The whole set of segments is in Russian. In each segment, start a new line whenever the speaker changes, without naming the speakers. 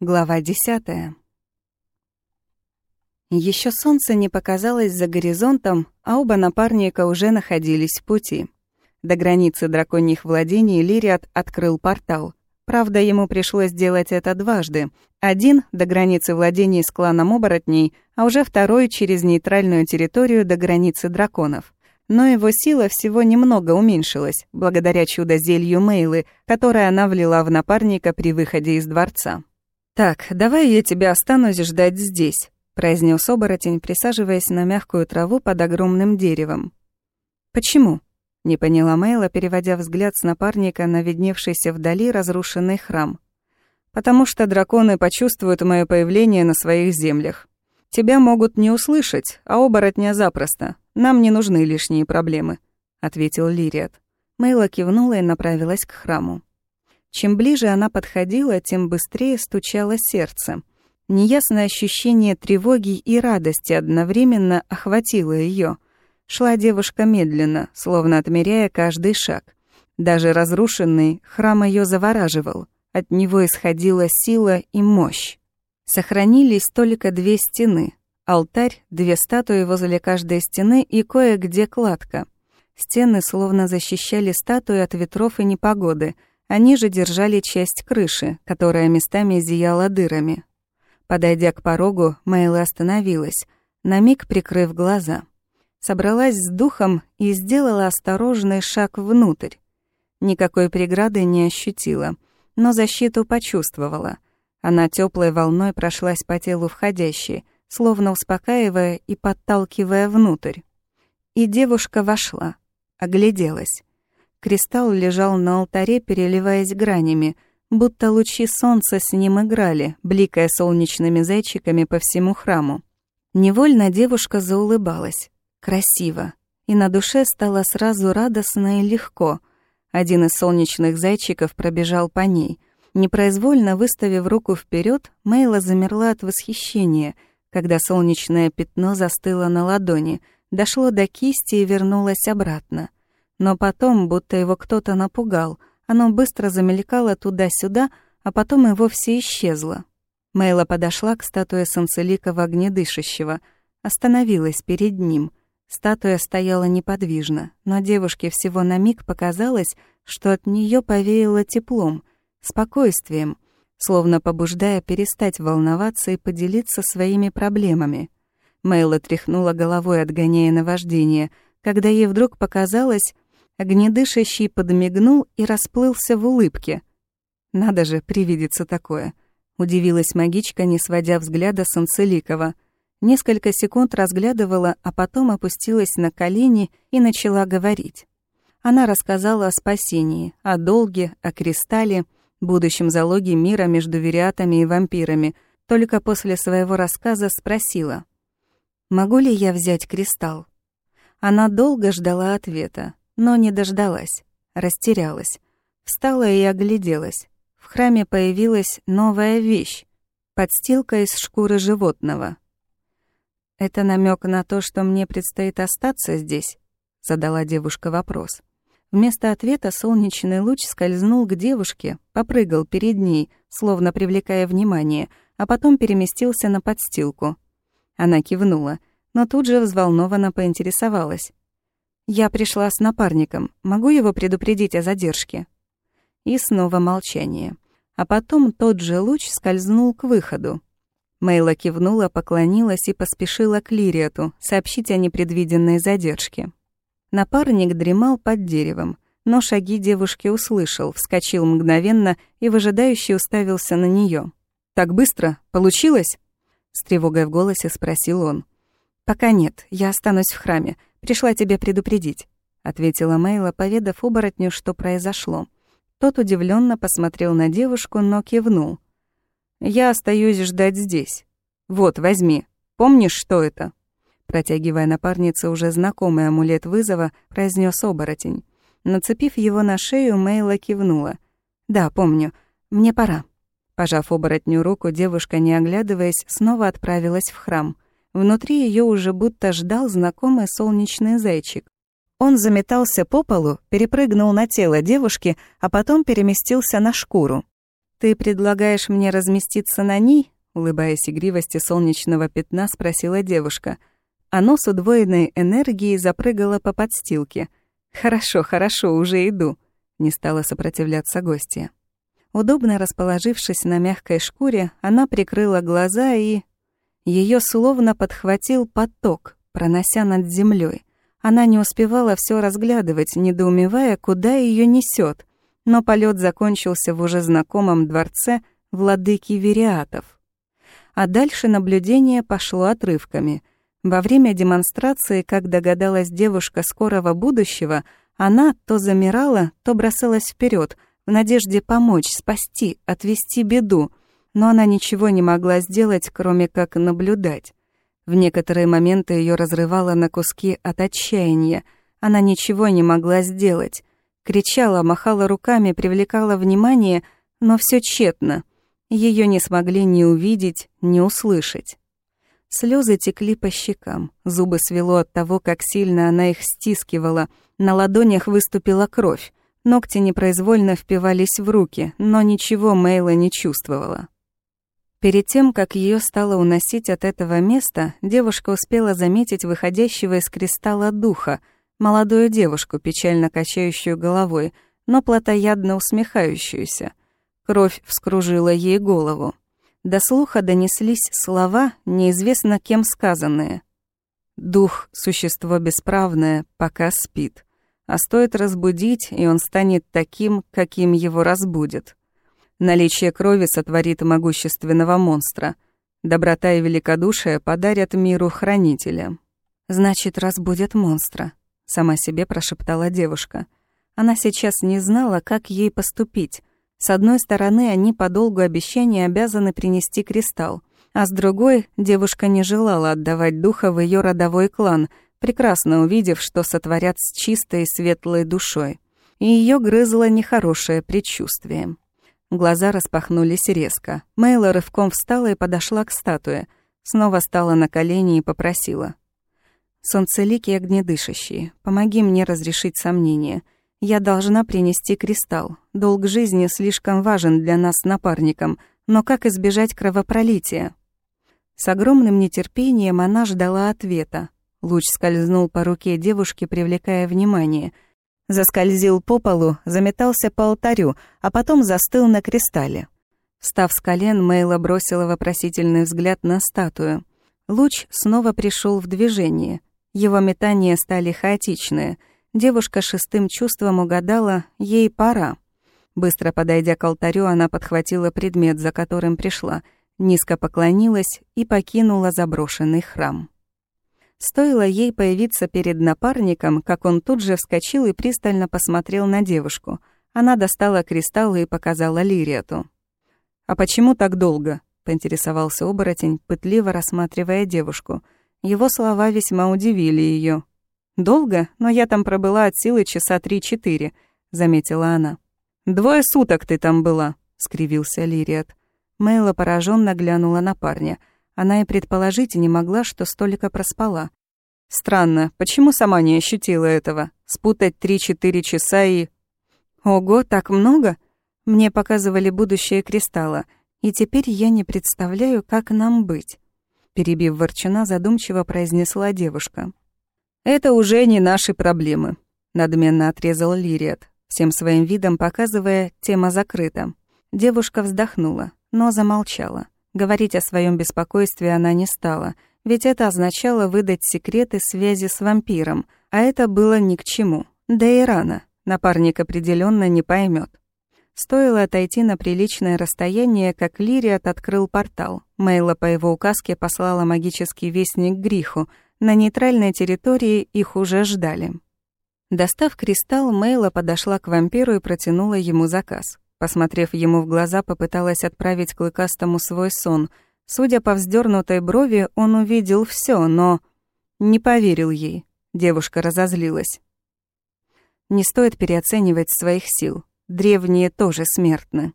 Глава десятая. Еще солнце не показалось за горизонтом, а оба напарника уже находились в пути. До границы драконьих владений Лириат открыл портал. Правда, ему пришлось делать это дважды. Один — до границы владений с кланом оборотней, а уже второй — через нейтральную территорию до границы драконов. Но его сила всего немного уменьшилась, благодаря чудо-зелью Мейлы, которое она влила в напарника при выходе из дворца. «Так, давай я тебя останусь ждать здесь», — произнес оборотень, присаживаясь на мягкую траву под огромным деревом. «Почему?» — не поняла Мэйла, переводя взгляд с напарника на видневшийся вдали разрушенный храм. «Потому что драконы почувствуют мое появление на своих землях. Тебя могут не услышать, а оборотня запросто. Нам не нужны лишние проблемы», — ответил Лириат. Мэйла кивнула и направилась к храму. Чем ближе она подходила, тем быстрее стучало сердце. Неясное ощущение тревоги и радости одновременно охватило ее. Шла девушка медленно, словно отмеряя каждый шаг. Даже разрушенный храм ее завораживал. От него исходила сила и мощь. Сохранились только две стены. Алтарь, две статуи возле каждой стены и кое-где кладка. Стены словно защищали статуи от ветров и непогоды — они же держали часть крыши, которая местами зияла дырами. Подойдя к порогу, Мэйла остановилась, на миг прикрыв глаза. Собралась с духом и сделала осторожный шаг внутрь. Никакой преграды не ощутила, но защиту почувствовала. Она теплой волной прошлась по телу входящей, словно успокаивая и подталкивая внутрь. И девушка вошла, огляделась. Кристалл лежал на алтаре, переливаясь гранями, будто лучи солнца с ним играли, бликая солнечными зайчиками по всему храму. Невольно девушка заулыбалась. Красиво. И на душе стало сразу радостно и легко. Один из солнечных зайчиков пробежал по ней. Непроизвольно выставив руку вперед, Мейла замерла от восхищения, когда солнечное пятно застыло на ладони, дошло до кисти и вернулось обратно. Но потом, будто его кто-то напугал, оно быстро замелькало туда-сюда, а потом и вовсе исчезло. Мейла подошла к статуе Санцеликова огнедышащего, остановилась перед ним. Статуя стояла неподвижно, но девушке всего на миг показалось, что от нее повеяло теплом, спокойствием, словно побуждая перестать волноваться и поделиться своими проблемами. Мейла тряхнула головой, отгоняя наваждение, когда ей вдруг показалось, Огнедышащий подмигнул и расплылся в улыбке. «Надо же, привидится такое», — удивилась магичка, не сводя взгляда с Анцеликова. Несколько секунд разглядывала, а потом опустилась на колени и начала говорить. Она рассказала о спасении, о долге, о кристалле, будущем залоге мира между вериатами и вампирами, только после своего рассказа спросила. «Могу ли я взять кристалл?» Она долго ждала ответа, но не дождалась, растерялась. Встала и огляделась. В храме появилась новая вещь — подстилка из шкуры животного. «Это намек на то, что мне предстоит остаться здесь?» — задала девушка вопрос. Вместо ответа солнечный луч скользнул к девушке, попрыгал перед ней, словно привлекая внимание, а потом переместился на подстилку. Она кивнула, но тут же взволнованно поинтересовалась. «Я пришла с напарником. Могу его предупредить о задержке?» И снова молчание. А потом тот же луч скользнул к выходу. Мейла кивнула, поклонилась и поспешила к Лириату сообщить о непредвиденной задержке. Напарник дремал под деревом, но шаги девушки услышал, вскочил мгновенно и выжидающе уставился на нее. «Так быстро? Получилось?» С тревогой в голосе спросил он. «Пока нет, я останусь в храме. Пришла тебя предупредить», — ответила Мейла, поведав оборотню, что произошло. Тот удивленно посмотрел на девушку, но кивнул. «Я остаюсь ждать здесь. Вот, возьми. Помнишь, что это?» Протягивая напарнице уже знакомый амулет вызова, произнес оборотень. Нацепив его на шею, Мейла кивнула. «Да, помню. Мне пора». Пожав оборотню руку, девушка, не оглядываясь, снова отправилась в храм — Внутри ее уже будто ждал знакомый солнечный зайчик. Он заметался по полу, перепрыгнул на тело девушки, а потом переместился на шкуру. «Ты предлагаешь мне разместиться на ней?» Улыбаясь игривости солнечного пятна, спросила девушка. Оно с удвоенной энергией запрыгало по подстилке. «Хорошо, хорошо, уже иду», — не стала сопротивляться гостья. Удобно расположившись на мягкой шкуре, она прикрыла глаза и... Ее словно подхватил поток, пронося над землей. Она не успевала все разглядывать, недоумевая, куда ее несет. Но полет закончился в уже знакомом дворце владыки Вериатов. А дальше наблюдение пошло отрывками. Во время демонстрации, как догадалась девушка скорого будущего, она то замирала, то бросалась вперед, в надежде помочь, спасти, отвести беду, но она ничего не могла сделать, кроме как наблюдать. В некоторые моменты ее разрывало на куски от отчаяния. Она ничего не могла сделать. Кричала, махала руками, привлекала внимание, но все тщетно. Ее не смогли ни увидеть, ни услышать. Слезы текли по щекам, зубы свело от того, как сильно она их стискивала, на ладонях выступила кровь. Ногти непроизвольно впивались в руки, но ничего Мейла не чувствовала. Перед тем, как ее стало уносить от этого места, девушка успела заметить выходящего из кристалла духа, молодую девушку, печально качающую головой, но плотоядно усмехающуюся. Кровь вскружила ей голову. До слуха донеслись слова, неизвестно кем сказанные. «Дух — существо бесправное, пока спит а стоит разбудить, и он станет таким, каким его разбудит. Наличие крови сотворит могущественного монстра. Доброта и великодушие подарят миру хранителя. «Значит, разбудят монстра», — сама себе прошептала девушка. Она сейчас не знала, как ей поступить. С одной стороны, они по долгу обещания обязаны принести кристалл, а с другой, девушка не желала отдавать духа в ее родовой клан — прекрасно увидев, что сотворят с чистой и светлой душой. И ее грызло нехорошее предчувствие. Глаза распахнулись резко. Мейла рывком встала и подошла к статуе. Снова стала на колени и попросила. «Солнцелики огнедышащие, помоги мне разрешить сомнения. Я должна принести кристалл. Долг жизни слишком важен для нас с напарником, но как избежать кровопролития?» С огромным нетерпением она ждала ответа, Луч скользнул по руке девушки, привлекая внимание. Заскользил по полу, заметался по алтарю, а потом застыл на кристалле. Встав с колен, Мейла бросила вопросительный взгляд на статую. Луч снова пришел в движение. Его метания стали хаотичные. Девушка шестым чувством угадала, ей пора. Быстро подойдя к алтарю, она подхватила предмет, за которым пришла, низко поклонилась и покинула заброшенный храм. Стоило ей появиться перед напарником, как он тут же вскочил и пристально посмотрел на девушку. Она достала кристаллы и показала Лириету. «А почему так долго?» — поинтересовался оборотень, пытливо рассматривая девушку. Его слова весьма удивили ее. «Долго? Но я там пробыла от силы часа три-четыре», — заметила она. «Двое суток ты там была», — скривился Лириет. Мейла пораженно глянула на парня — она и предположить не могла, что столько проспала. Странно, почему сама не ощутила этого? Спутать три-четыре часа и... Ого, так много? Мне показывали будущее кристалла, и теперь я не представляю, как нам быть. Перебив ворчуна, задумчиво произнесла девушка. «Это уже не наши проблемы», — надменно отрезал Лириат, всем своим видом показывая, тема закрыта. Девушка вздохнула, но замолчала. Говорить о своем беспокойстве она не стала, ведь это означало выдать секреты связи с вампиром, а это было ни к чему. Да и рано, напарник определенно не поймет. Стоило отойти на приличное расстояние, как Лириат открыл портал. Мейла по его указке послала магический вестник Гриху. На нейтральной территории их уже ждали. Достав кристалл, Мейла подошла к вампиру и протянула ему заказ. Посмотрев ему в глаза, попыталась отправить Клыкастому свой сон. Судя по вздернутой брови, он увидел все, но... Не поверил ей. Девушка разозлилась. Не стоит переоценивать своих сил. Древние тоже смертны.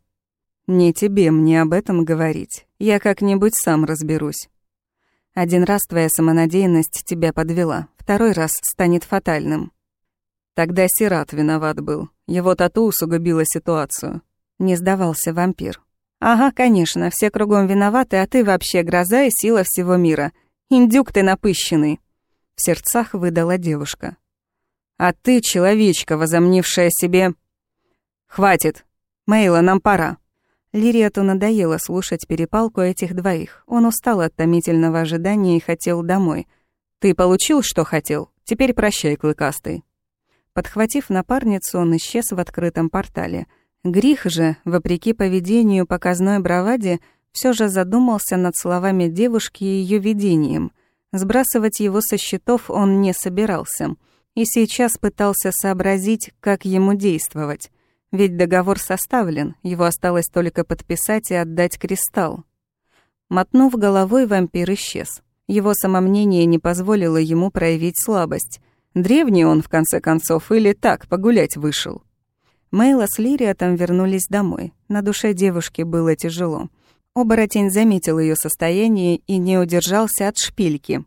Не тебе мне об этом говорить. Я как-нибудь сам разберусь. Один раз твоя самонадеянность тебя подвела, второй раз станет фатальным. Тогда Сират виноват был. Его тату усугубило ситуацию. Не сдавался вампир. «Ага, конечно, все кругом виноваты, а ты вообще гроза и сила всего мира. Индюк ты напыщенный!» В сердцах выдала девушка. «А ты, человечка, возомнившая себе...» «Хватит! Мейла, нам пора!» Лириату надоело слушать перепалку этих двоих. Он устал от томительного ожидания и хотел домой. «Ты получил, что хотел? Теперь прощай, клыкастый!» Подхватив напарницу, он исчез в открытом портале — Грих же, вопреки поведению показной браваде, все же задумался над словами девушки и ее видением. Сбрасывать его со счетов он не собирался. И сейчас пытался сообразить, как ему действовать. Ведь договор составлен, его осталось только подписать и отдать кристалл. Мотнув головой, вампир исчез. Его самомнение не позволило ему проявить слабость. Древний он, в конце концов, или так, погулять вышел. Мейла с Лириатом вернулись домой. На душе девушки было тяжело. Оборотень заметил ее состояние и не удержался от шпильки.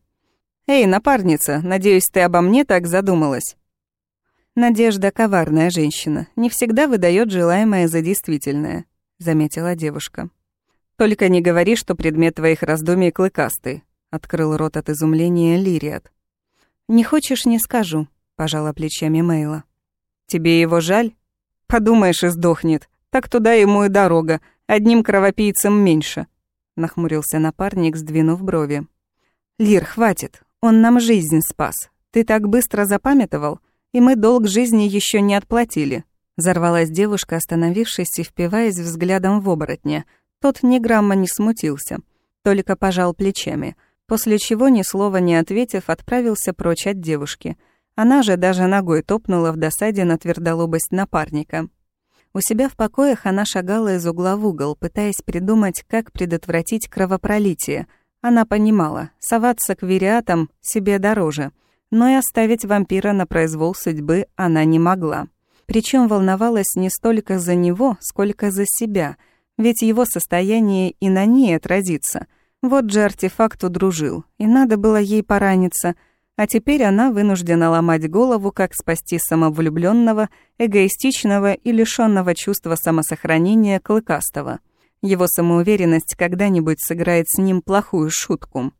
«Эй, напарница, надеюсь, ты обо мне так задумалась?» «Надежда — коварная женщина, не всегда выдает желаемое за действительное», — заметила девушка. «Только не говори, что предмет твоих раздумий клыкастый», — открыл рот от изумления Лириат. «Не хочешь — не скажу», — пожала плечами Мейла. «Тебе его жаль?» Подумаешь, и сдохнет. Так туда ему и дорога. Одним кровопийцем меньше. Нахмурился напарник, сдвинув брови. Лир, хватит. Он нам жизнь спас. Ты так быстро запамятовал, и мы долг жизни еще не отплатили. Зарвалась девушка, остановившись и впиваясь взглядом в оборотня. Тот ни грамма не смутился, только пожал плечами, после чего, ни слова не ответив, отправился прочь от девушки — она же даже ногой топнула в досаде на твердолобость напарника. У себя в покоях она шагала из угла в угол, пытаясь придумать, как предотвратить кровопролитие. Она понимала, соваться к вериатам себе дороже, но и оставить вампира на произвол судьбы она не могла. Причем волновалась не столько за него, сколько за себя, ведь его состояние и на ней отразится. Вот же артефакт удружил, и надо было ей пораниться — а теперь она вынуждена ломать голову, как спасти самовлюбленного, эгоистичного и лишенного чувства самосохранения клыкастого. Его самоуверенность когда-нибудь сыграет с ним плохую шутку.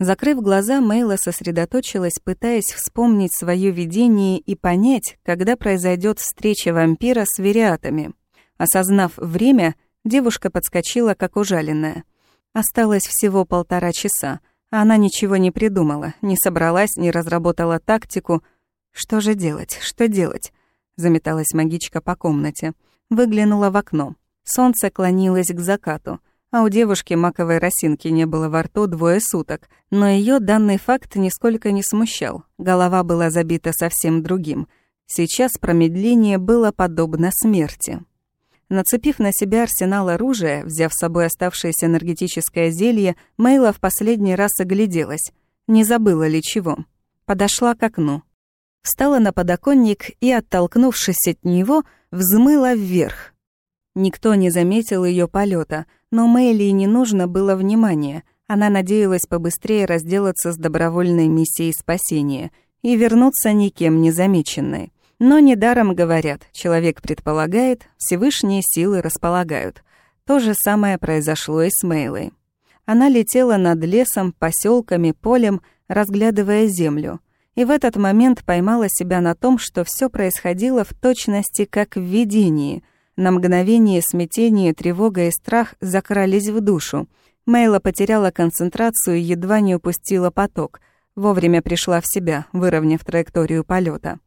Закрыв глаза, Мейла сосредоточилась, пытаясь вспомнить свое видение и понять, когда произойдет встреча вампира с вериатами. Осознав время, девушка подскочила, как ужаленная. Осталось всего полтора часа. Она ничего не придумала, не собралась, не разработала тактику. Что же делать, что делать? Заметалась магичка по комнате. Выглянула в окно. Солнце клонилось к закату, а у девушки маковой росинки не было во рту двое суток, но ее данный факт нисколько не смущал. Голова была забита совсем другим. Сейчас промедление было подобно смерти. Нацепив на себя арсенал оружия, взяв с собой оставшееся энергетическое зелье, Мейла в последний раз огляделась. Не забыла ли чего. Подошла к окну. Встала на подоконник и, оттолкнувшись от него, взмыла вверх. Никто не заметил ее полета, но Мэйли не нужно было внимания. Она надеялась побыстрее разделаться с добровольной миссией спасения и вернуться никем не замеченной. Но недаром говорят, человек предполагает, Всевышние силы располагают. То же самое произошло и с Мейлой. Она летела над лесом, поселками, полем, разглядывая землю. И в этот момент поймала себя на том, что все происходило в точности как в видении. На мгновение смятение, тревога и страх закрались в душу. Мейла потеряла концентрацию и едва не упустила поток. Вовремя пришла в себя, выровняв траекторию полета.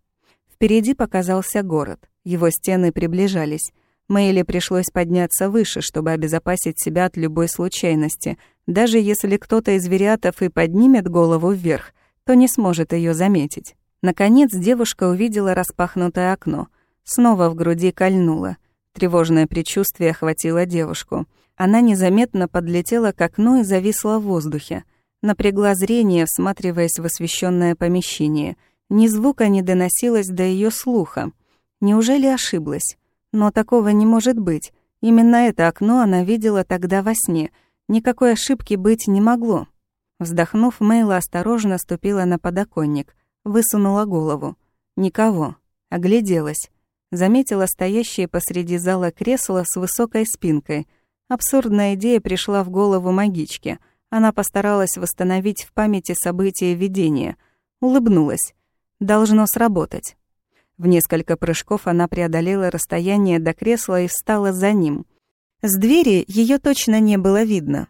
Впереди показался город. Его стены приближались. Мэйли пришлось подняться выше, чтобы обезопасить себя от любой случайности. Даже если кто-то из вериатов и поднимет голову вверх, то не сможет ее заметить. Наконец девушка увидела распахнутое окно. Снова в груди кольнуло. Тревожное предчувствие охватило девушку. Она незаметно подлетела к окну и зависла в воздухе. Напрягла зрение, всматриваясь в освещенное помещение — ни звука не доносилось до ее слуха. Неужели ошиблась? Но такого не может быть. Именно это окно она видела тогда во сне. Никакой ошибки быть не могло. Вздохнув, Мейла осторожно ступила на подоконник, высунула голову. Никого. Огляделась. Заметила стоящее посреди зала кресло с высокой спинкой. Абсурдная идея пришла в голову магичке. Она постаралась восстановить в памяти события видения. Улыбнулась. Должно сработать. В несколько прыжков она преодолела расстояние до кресла и встала за ним. С двери ее точно не было видно.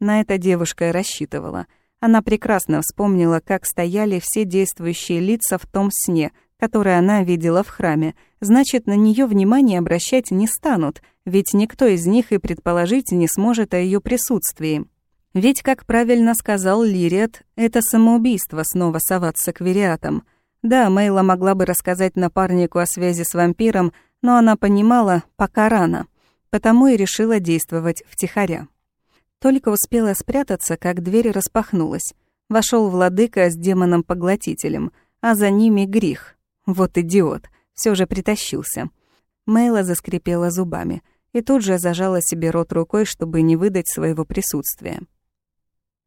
На это девушка и рассчитывала. Она прекрасно вспомнила, как стояли все действующие лица в том сне, который она видела в храме. Значит, на нее внимание обращать не станут, ведь никто из них и предположить не сможет о ее присутствии. Ведь, как правильно сказал Лириат, это самоубийство снова соваться к вериатам. Да, Мейла могла бы рассказать напарнику о связи с вампиром, но она понимала, пока рано, потому и решила действовать втихаря. Только успела спрятаться, как дверь распахнулась. Вошел владыка с демоном-поглотителем, а за ними грех. Вот идиот, все же притащился. Мейла заскрипела зубами и тут же зажала себе рот рукой, чтобы не выдать своего присутствия.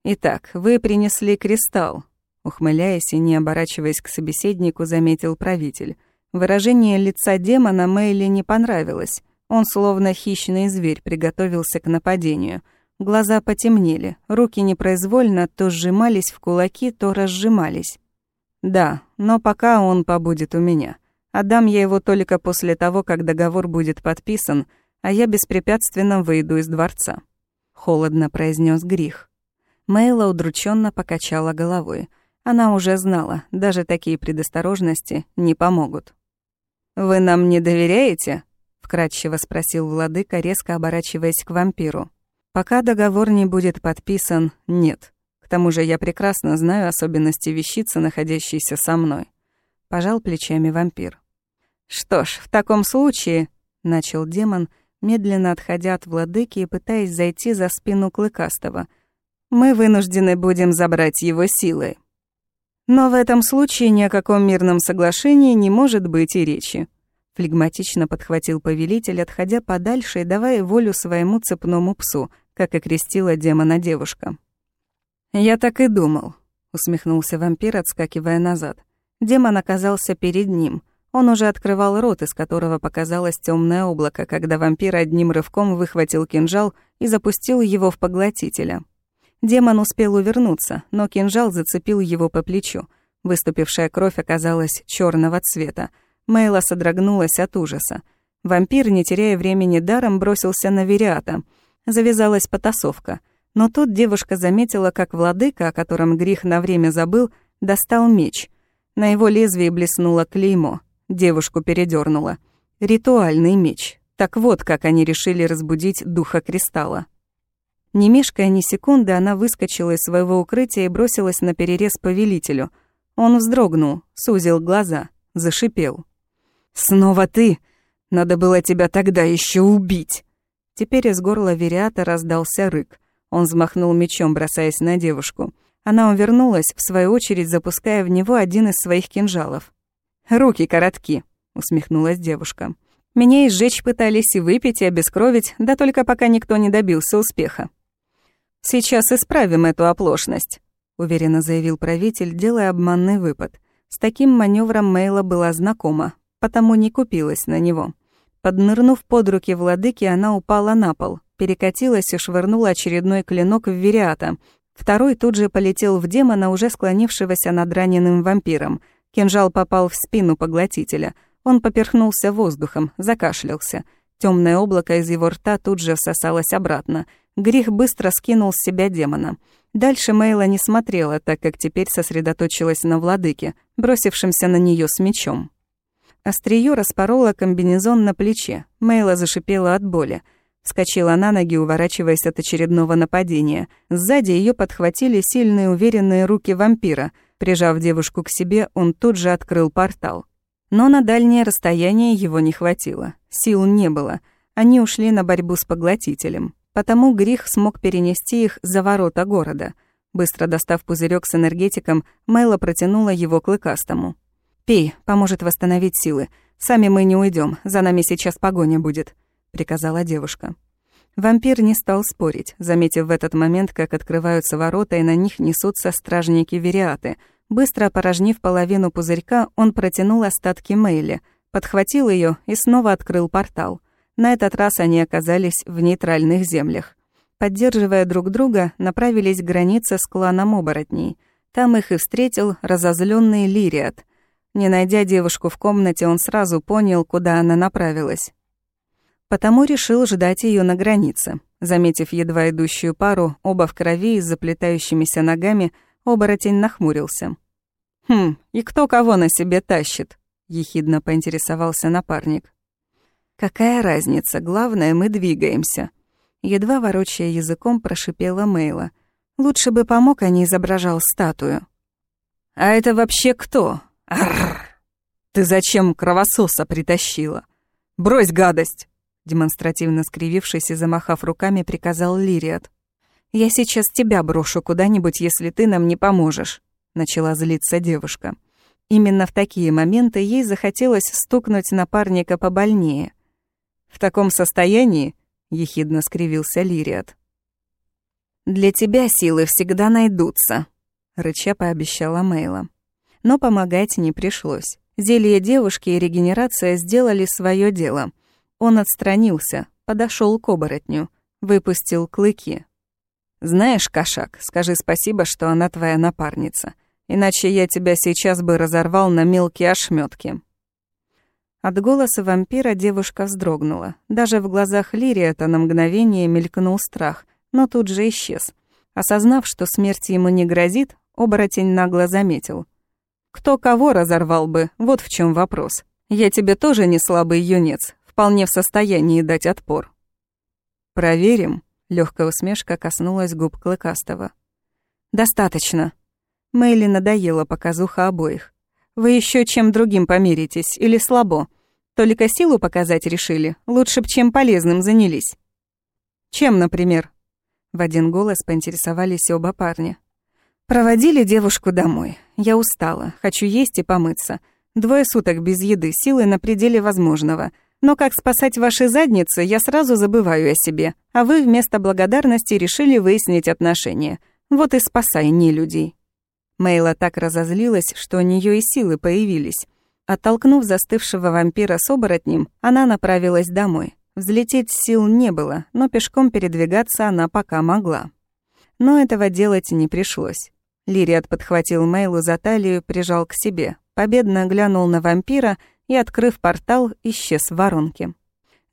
«Итак, вы принесли кристалл», — ухмыляясь и не оборачиваясь к собеседнику, заметил правитель. Выражение лица демона Мэйли не понравилось. Он, словно хищный зверь, приготовился к нападению — Глаза потемнели, руки непроизвольно то сжимались в кулаки, то разжимались. Да, но пока он побудет у меня. Отдам я его только после того, как договор будет подписан, а я беспрепятственно выйду из дворца. Холодно произнес Грих. Мейла удрученно покачала головой. Она уже знала, даже такие предосторожности не помогут. «Вы нам не доверяете?» — вкратчиво спросил владыка, резко оборачиваясь к вампиру. Пока договор не будет подписан, нет. К тому же я прекрасно знаю особенности вещицы, находящейся со мной. Пожал плечами вампир. Что ж, в таком случае, начал демон, медленно отходя от владыки и пытаясь зайти за спину Клыкастого, мы вынуждены будем забрать его силы. Но в этом случае ни о каком мирном соглашении не может быть и речи. Флегматично подхватил повелитель, отходя подальше и давая волю своему цепному псу — как и крестила демона девушка. «Я так и думал», — усмехнулся вампир, отскакивая назад. Демон оказался перед ним. Он уже открывал рот, из которого показалось темное облако, когда вампир одним рывком выхватил кинжал и запустил его в поглотителя. Демон успел увернуться, но кинжал зацепил его по плечу. Выступившая кровь оказалась черного цвета. Мейла содрогнулась от ужаса. Вампир, не теряя времени даром, бросился на Вериата — Завязалась потасовка. Но тут девушка заметила, как владыка, о котором грех на время забыл, достал меч. На его лезвии блеснуло клеймо. Девушку передернуло. Ритуальный меч. Так вот, как они решили разбудить духа кристалла. Не мешкая ни секунды, она выскочила из своего укрытия и бросилась на перерез повелителю. Он вздрогнул, сузил глаза, зашипел. «Снова ты? Надо было тебя тогда еще убить!» Теперь из горла Вериата раздался рык. Он взмахнул мечом, бросаясь на девушку. Она увернулась, в свою очередь запуская в него один из своих кинжалов. «Руки коротки», — усмехнулась девушка. «Меня и сжечь пытались, и выпить, и обескровить, да только пока никто не добился успеха». «Сейчас исправим эту оплошность», — уверенно заявил правитель, делая обманный выпад. С таким маневром Мейла была знакома, потому не купилась на него. Поднырнув под руки владыки, она упала на пол, перекатилась и швырнула очередной клинок в Вериата. Второй тут же полетел в демона, уже склонившегося над раненым вампиром. Кинжал попал в спину поглотителя. Он поперхнулся воздухом, закашлялся. Темное облако из его рта тут же всосалось обратно. Грих быстро скинул с себя демона. Дальше Мейла не смотрела, так как теперь сосредоточилась на владыке, бросившемся на нее с мечом. Остриё распороло комбинезон на плече. Мейла зашипела от боли. Вскочила на ноги, уворачиваясь от очередного нападения. Сзади ее подхватили сильные уверенные руки вампира. Прижав девушку к себе, он тут же открыл портал. Но на дальнее расстояние его не хватило. Сил не было. Они ушли на борьбу с поглотителем. Потому Грих смог перенести их за ворота города. Быстро достав пузырек с энергетиком, Мэйла протянула его клыкастому. «Пей, поможет восстановить силы. Сами мы не уйдем, за нами сейчас погоня будет», — приказала девушка. Вампир не стал спорить, заметив в этот момент, как открываются ворота, и на них несутся стражники-вериаты. Быстро опорожнив половину пузырька, он протянул остатки Мейли, подхватил ее и снова открыл портал. На этот раз они оказались в нейтральных землях. Поддерживая друг друга, направились к границе с кланом оборотней. Там их и встретил разозленный Лириат. Не найдя девушку в комнате, он сразу понял, куда она направилась. Потому решил ждать ее на границе. Заметив едва идущую пару, оба в крови и с заплетающимися ногами, оборотень нахмурился. «Хм, и кто кого на себе тащит?» — ехидно поинтересовался напарник. «Какая разница? Главное, мы двигаемся». Едва ворочая языком, прошипела Мейла. «Лучше бы помог, а не изображал статую». «А это вообще кто? Арррр! Ты зачем кровососа притащила? Брось гадость!» Демонстративно скривившись и замахав руками, приказал Лириат. «Я сейчас тебя брошу куда-нибудь, если ты нам не поможешь», — начала злиться девушка. Именно в такие моменты ей захотелось стукнуть напарника побольнее. «В таком состоянии?» — ехидно скривился Лириат. «Для тебя силы всегда найдутся», — рыча пообещала Мейла. Но помогать не пришлось. Зелье девушки и регенерация сделали свое дело — он отстранился, подошел к оборотню, выпустил клыки. «Знаешь, кошак, скажи спасибо, что она твоя напарница, иначе я тебя сейчас бы разорвал на мелкие ошметки. От голоса вампира девушка вздрогнула. Даже в глазах Лириэта на мгновение мелькнул страх, но тут же исчез. Осознав, что смерть ему не грозит, оборотень нагло заметил. «Кто кого разорвал бы, вот в чем вопрос. Я тебе тоже не слабый юнец, вполне в состоянии дать отпор. «Проверим», — легкая усмешка коснулась губ Клыкастого. «Достаточно». Мэйли надоела показуха обоих. «Вы еще чем другим помиритесь, или слабо? Только силу показать решили, лучше б чем полезным занялись». «Чем, например?» В один голос поинтересовались оба парня. «Проводили девушку домой. Я устала, хочу есть и помыться. Двое суток без еды, силы на пределе возможного. Но как спасать ваши задницы, я сразу забываю о себе, а вы вместо благодарности решили выяснить отношения. Вот и спасай не людей. Мейла так разозлилась, что у нее и силы появились. Оттолкнув застывшего вампира с оборотнем, она направилась домой. Взлететь сил не было, но пешком передвигаться она пока могла. Но этого делать не пришлось. Лириат подхватил Мейлу за талию, прижал к себе, победно глянул на вампира — и, открыв портал, исчез в воронке.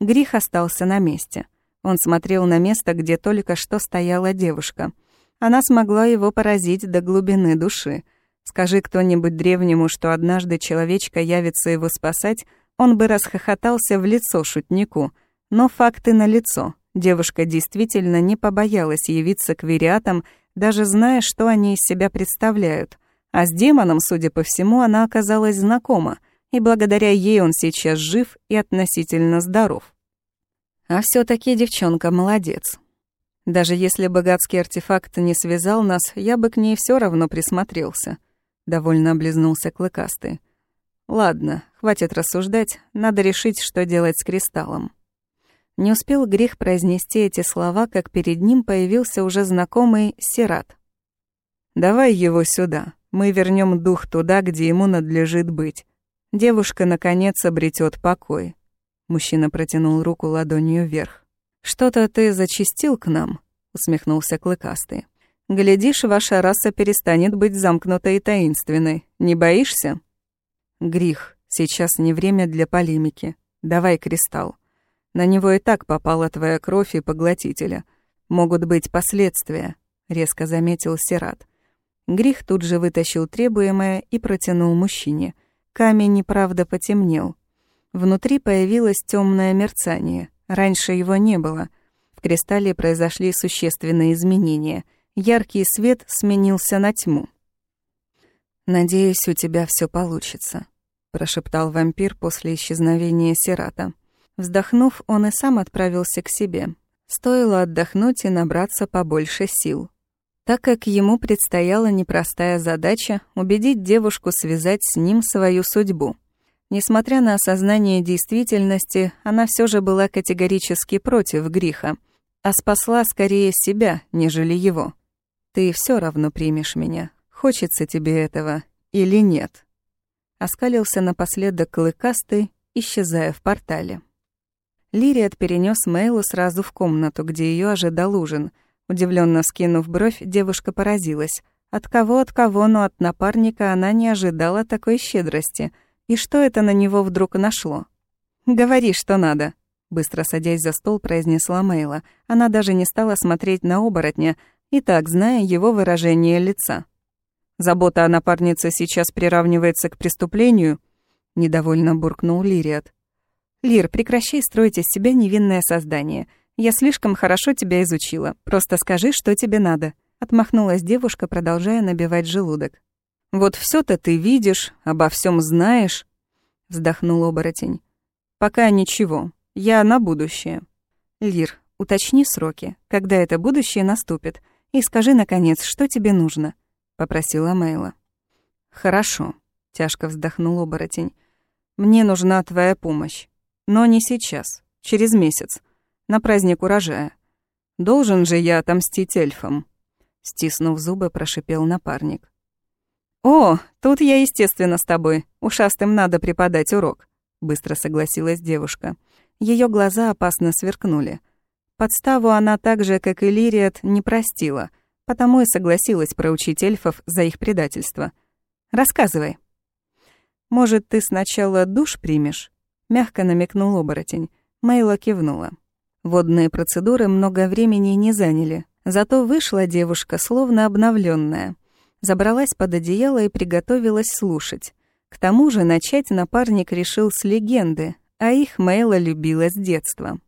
Грих остался на месте. Он смотрел на место, где только что стояла девушка. Она смогла его поразить до глубины души. Скажи кто-нибудь древнему, что однажды человечка явится его спасать, он бы расхохотался в лицо шутнику. Но факты налицо. Девушка действительно не побоялась явиться к вериатам, даже зная, что они из себя представляют. А с демоном, судя по всему, она оказалась знакома — и благодаря ей он сейчас жив и относительно здоров. А все таки девчонка молодец. Даже если богатский артефакт не связал нас, я бы к ней все равно присмотрелся. Довольно облизнулся клыкастый. Ладно, хватит рассуждать, надо решить, что делать с кристаллом. Не успел грех произнести эти слова, как перед ним появился уже знакомый Сират. «Давай его сюда. Мы вернем дух туда, где ему надлежит быть. Девушка, наконец, обретет покой. Мужчина протянул руку ладонью вверх. «Что-то ты зачистил к нам?» — усмехнулся Клыкастый. «Глядишь, ваша раса перестанет быть замкнутой и таинственной. Не боишься?» «Грих, сейчас не время для полемики. Давай кристалл. На него и так попала твоя кровь и поглотителя. Могут быть последствия», — резко заметил Сират. Грих тут же вытащил требуемое и протянул мужчине — Камень неправда потемнел. Внутри появилось темное мерцание. Раньше его не было. В кристалле произошли существенные изменения. Яркий свет сменился на тьму. «Надеюсь, у тебя все получится», — прошептал вампир после исчезновения Сирата. Вздохнув, он и сам отправился к себе. Стоило отдохнуть и набраться побольше сил так как ему предстояла непростая задача убедить девушку связать с ним свою судьбу. Несмотря на осознание действительности, она все же была категорически против греха, а спасла скорее себя, нежели его. «Ты все равно примешь меня, хочется тебе этого или нет?» Оскалился напоследок клыкастый, исчезая в портале. Лириат перенес Мейлу сразу в комнату, где ее ожидал ужин. Удивленно скинув бровь, девушка поразилась. От кого, от кого, но от напарника она не ожидала такой щедрости. И что это на него вдруг нашло? «Говори, что надо», — быстро садясь за стол, произнесла Мейла. Она даже не стала смотреть на оборотня, и так зная его выражение лица. «Забота о напарнице сейчас приравнивается к преступлению?» — недовольно буркнул Лириат. «Лир, прекращай строить из себя невинное создание. Я слишком хорошо тебя изучила. Просто скажи, что тебе надо». Отмахнулась девушка, продолжая набивать желудок. «Вот все то ты видишь, обо всем знаешь», — вздохнул оборотень. «Пока ничего. Я на будущее». «Лир, уточни сроки, когда это будущее наступит, и скажи, наконец, что тебе нужно», — попросила Мейла. «Хорошо», — тяжко вздохнул оборотень. «Мне нужна твоя помощь. Но не сейчас, через месяц, на праздник урожая. Должен же я отомстить эльфам». Стиснув зубы, прошипел напарник. «О, тут я, естественно, с тобой. Ушастым надо преподать урок», — быстро согласилась девушка. Ее глаза опасно сверкнули. Подставу она так же, как и Лириат, не простила, потому и согласилась проучить эльфов за их предательство. «Рассказывай». «Может, ты сначала душ примешь?» — мягко намекнул оборотень. Мейла кивнула. Водные процедуры много времени не заняли, Зато вышла девушка, словно обновленная. Забралась под одеяло и приготовилась слушать. К тому же начать напарник решил с легенды, а их Мэйла любила с детства.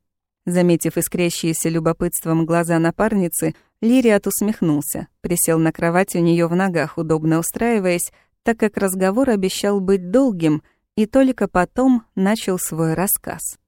Заметив искрящиеся любопытством глаза напарницы, Лириат усмехнулся, присел на кровать у нее в ногах, удобно устраиваясь, так как разговор обещал быть долгим, и только потом начал свой рассказ.